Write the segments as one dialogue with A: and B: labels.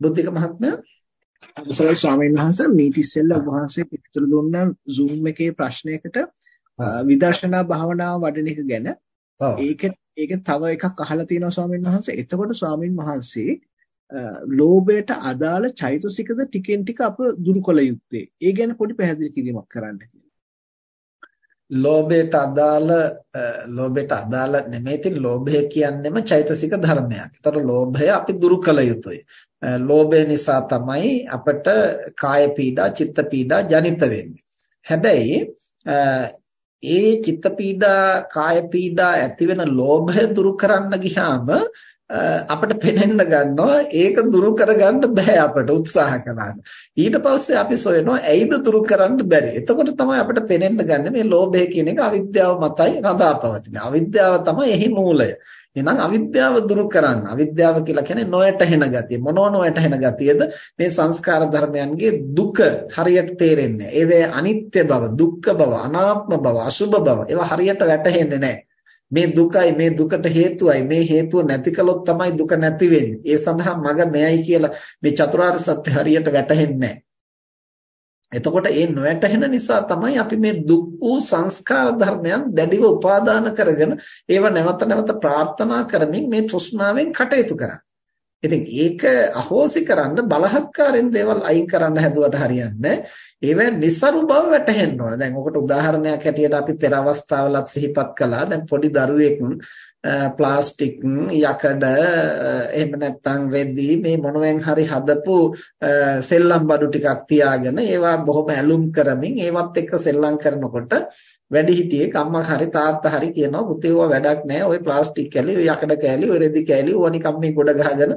A: බුද්ධික මහත්මයා
B: අවසරයි ස්වාමීන් වහන්සේ. මීට ඉස්සෙල්ලා වහන්සේ පිටුතුරු දුන්නා Zoom එකේ ප්‍රශ්නයකට විදර්ශනා භාවනාව වඩන එක ගැන. ඒක ඒක තව එකක් අහලා තියෙනවා ස්වාමීන් වහන්සේ. එතකොට ස්වාමීන් වහන්සේ ලෝභයට අදාළ චෛතසිකද ටිකෙන් ටික අප දුරු කළ යුත්තේ? ඒ ගැන පොඩි පැහැදිලි කිරීමක් කරන්න
A: ලෝභයට අදාළ ලෝභයට අදාළ නෙමෙයි තින් ලෝභය කියන්නේම චෛතසික ධර්මයක්. ඒතර ලෝභය අපි දුරු කළ යුතුයි. ලෝභය නිසා තමයි අපට කාය පීඩා, චිත්ත පීඩා ජනිත වෙන්නේ. හැබැයි ඒ චිත්ත පීඩා, කාය පීඩා ඇති වෙන ලෝභය දුරු කරන්න ගියාම අපිට පෙනෙන්න ගන්නවා ඒක දුරු කරගන්න බෑ අපට උත්සාහ කළාට. ඊට පස්සේ අපි සොයනවා ඇයිද දුරු කරන්න බැරි. එතකොට තමයි අපිට පෙනෙන්න ගන්න මේ ලෝභය කියන එක අවිද්‍යාව මතයි රඳාපවතින. අවිද්‍යාව තමයි එහි මූලය. එහෙනම් අවිද්‍යාව දුරු කරන්න. අවිද්‍යාව කියලා කියන්නේ නොයැටහෙන ගතිය. මොනව නොයැටහෙන ගතියද? මේ සංස්කාර ධර්මයන්ගේ දුක හරියට තේරෙන්නේ. ඒවේ අනිත්‍ය බව, දුක්ඛ බව, අනාත්ම බව, අසුභ බව ඒවා හරියට වැටහෙන්නේ නැහැ. මේ දුකයි මේ දුකට හේතුවයි මේ හේතුව නැති කළොත් තමයි දුක නැති වෙන්නේ. ඒ සඳහා මග මෙයයි කියලා මේ චතුරාර්ය සත්‍ය හරියට වැටහෙන්නේ එතකොට ඒ නොවැටහෙන නිසා තමයි අපි මේ දුක් වූ සංස්කාර ධර්මයන් දැඩිව උපාදාන කරගෙන ඒව නැවත නැවත ප්‍රාර්ථනා කරමින් මේ තෘෂ්ණාවෙන් කටයුතු කරන්නේ. ඉතින් ඒක අහෝසි කරන්න බලහත්කාරයෙන් දේවල් අයින් කරන්න හැදුවට හරියන්නේ ඒවෙන් નિසරු බව වැටහෙන්න ඕන. දැන් ඔකට උදාහරණයක් හැටියට අපි පෙර අවස්ථාවලත් සිහිපත් කළා. දැන් පොඩි දරුවෙක් ප්ලාස්ටික් යකඩ එහෙම නැත්නම් රෙදි මේ මොනවෙන් හරි හදපු සෙල්ලම් බඩු ටිකක් තියාගෙන ඒවා බොහොම ඇලුම් කරමින් ඒවත් එක්ක සෙල්ලම් කරනකොට වැඩිහිටියෙක් අම්මා හරි තාත්තා හරි කියනවා පුතේ ඕවා වැඩක් නැහැ ওই ප්ලාස්ටික් කැලි ඔය යකඩ කැලි ඔය රෙදි කැලි ඕවා නිකම් මේ ගොඩ ගහගෙන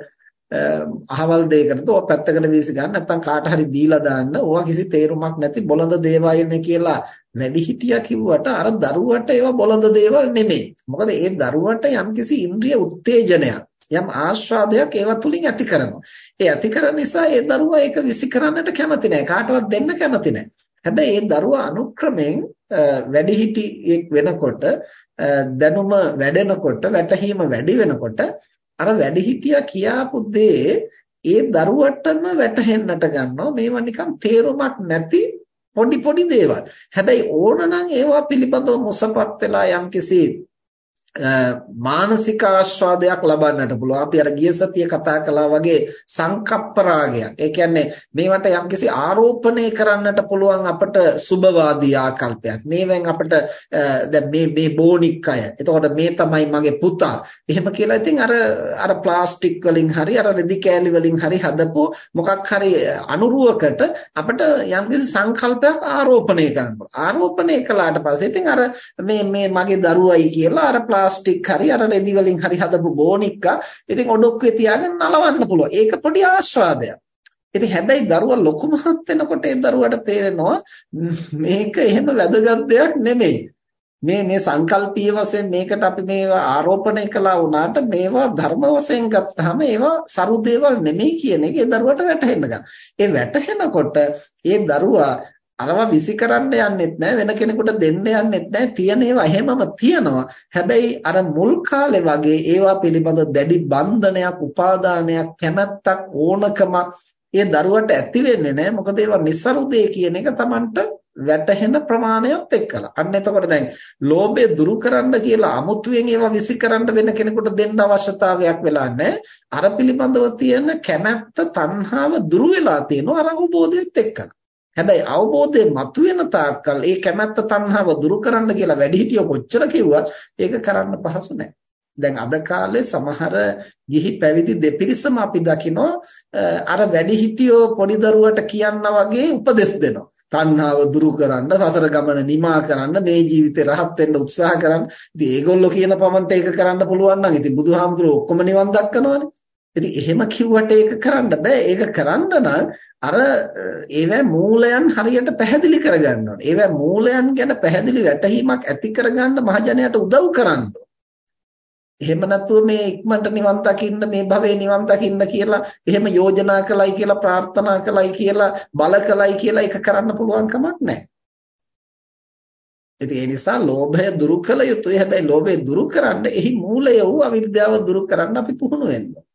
A: අහවල් දෙයකට ඕවා පැත්තකට වීසි ගන්න නැත්නම් කාට හරි දීලා දාන්න ඕවා කිසි තේරුමක් නැති බොළඳ දේවල්නේ කියලා වැඩිහිටියා කිව්වට අර දරුවට ඒවා බොළඳ දේවල් නෙමෙයි. මොකද ඒ දරුවට යම්කිසි ඉන්ද්‍රිය උත්තේජනයක් යම් ආස්වාදයක් ඒවා තුලින් ඇති කරනවා. ඒ ඇති කරන නිසා ඒ දරුවා ඒක විසි කරන්නට කැමති නැහැ. කාටවත් දෙන්න කැමති නැහැ. හැබැයි ඒ දරුවා අනුක්‍රමයෙන් වැඩිහිටියෙක් වෙනකොට දැනුම වැඩෙනකොට වැටහීම වැඩි වෙනකොට අර වැඩිහිටියා කියාපු දේ ඒ දරුවටම වැටහෙන්නට ගන්නවා මේවා නිකන් තේරුමක් නැති පොඩි පොඩි දේවල්. හැබැයි ඕනනම් ඒවා පිළිබඳව මොසපත් වෙලා යම්කිසි මානසික ආස්වාදයක් ලබන්නට පුළුවන්. අපි අර ගිය සතිය කතා කළා වගේ සංකප්ප රාගයක්. ඒ කියන්නේ මේවට යම්කිසි ආරෝපණය කරන්නට පුළුවන් අපට සුභවාදී ආකල්පයක්. මේවෙන් අපට දැන් මේ මේ බෝනික් අය. එතකොට මේ තමයි මගේ පුතා. එහෙම කියලා ඉතින් අර අර ප්ලාස්ටික් වලින් හරි අර රෙදි කෑලි වලින් හරි හදපු මොකක් හරි අනුරුවකට අපිට යම්කිසි සංකල්පයක් ආරෝපණය කරන්න පුළුවන්. ආරෝපණය කළාට පස්සේ ඉතින් අර මේ මේ මගේ දරුවයි කියලා අර ප්ලාස්ටික් හරි අර රෙදි වලින් හරි හදපු බෝනික්කා ඉතින් ඔඩොක්කුවේ තියාගෙන නලවන්න පුළුවන්. ඒක පොඩි ආස්වාදයක්. ඉතින් හැබැයි දරුවා ලොකු මහත් වෙනකොට ඒ දරුවට තේරෙනවා මේක එහෙම වැදගත් දෙයක් නෙමෙයි. මේ මේ සංකල්පීය වශයෙන් මේකට අපි මේවා ආරෝපණය කළා වුණාට මේවා ධර්ම වශයෙන් ගත්තාම ඒවා සරු දේවල් නෙමෙයි කියන එක ඒ දරුවට වැටහෙන්න ගන්න. ඒ වැටහෙනකොට ඒ දරුවා අරවා විසිකරන්න යන්නෙත් නැහැ වෙන කෙනෙකුට දෙන්න යන්නෙත් නැහැ තියෙන ඒවා එහෙමම තියනවා හැබැයි අර මුල් කාලේ වගේ ඒවා පිළිබඳ දැඩි බන්ධනයක් උපාදානයක් කැමැත්තක් ඕනකම ඒ දරුවට ඇති වෙන්නේ නැහැ මොකද ඒවා નિસරු දෙය කියන එක Tamanට වැටහෙන ප්‍රමාණයත් එක්කලා. අන්න එතකොට දැන් ලෝභය දුරු කරන්න කියලා අමුතුවෙන් ඒවා විසිකරන්න වෙන කෙනෙකුට දෙන්න අවශ්‍යතාවයක් වෙලා නැහැ. අර පිළිබඳව තියෙන කැමැත්ත, තණ්හාව දුරු වෙලා තියෙනවා අර අවබෝධයත් එක්කලා. හැබැයි අවබෝධය මතුවෙන තාක්කල් ඒ කැමැත්ත තණ්හාව දුරු කරන්න කියලා වැඩිහිටියෝ කොච්චර කිව්වත් ඒක කරන්න පහසු නැහැ. දැන් අද කාලේ සමහර ගිහි පැවිදි දෙපිරිසම අපි දකිනවා අර වැඩිහිටියෝ පොඩි දරුවට කියනා වගේ උපදෙස් දෙනවා. තණ්හාව දුරු කරන්න, සතර ගමන නිමා කරන්න, මේ ජීවිතේ රහත් වෙන්න උත්සාහ කරන්න. ඉතින් ඒගොල්ලෝ කියන පමණට ඒක කරන්න පුළුවන් නම් ඉතින් බුදුහාමුදුරුවෝ ඔක්කොම නිවන් දක්කනවනේ. ඉතින් එහෙම කිව්වට ඒක කරන්න බෑ. ඒක කරන්න නම් අර ඒවැ මූලයන් හරියට පැහැදිලි කරගන්න ඕනේ. ඒවැ මූලයන් ගැන පැහැදිලි වැටහීමක් ඇති කරගන්න මහජනයාට උදව් කරන්න එහෙම නැතුව මේ ඉක්මනට නිවන් දකින්න මේ භවයේ නිවන් දකින්න කියලා එහෙම යෝජනා කළයි කියලා ප්‍රාර්ථනා කළයි කියලා බල කළයි කියලා ඒක කරන්න පුළුවන් කමක් නැහැ. ඉතින් ඒ නිසා ලෝභය දුරු කළ යුතුයි. හැබැයි ලෝභය දුරු කරන්න එහි මූලය වූ අවිද්‍යාව දුරු කරන්න අපි පුහුණු වෙන්න ඕනේ.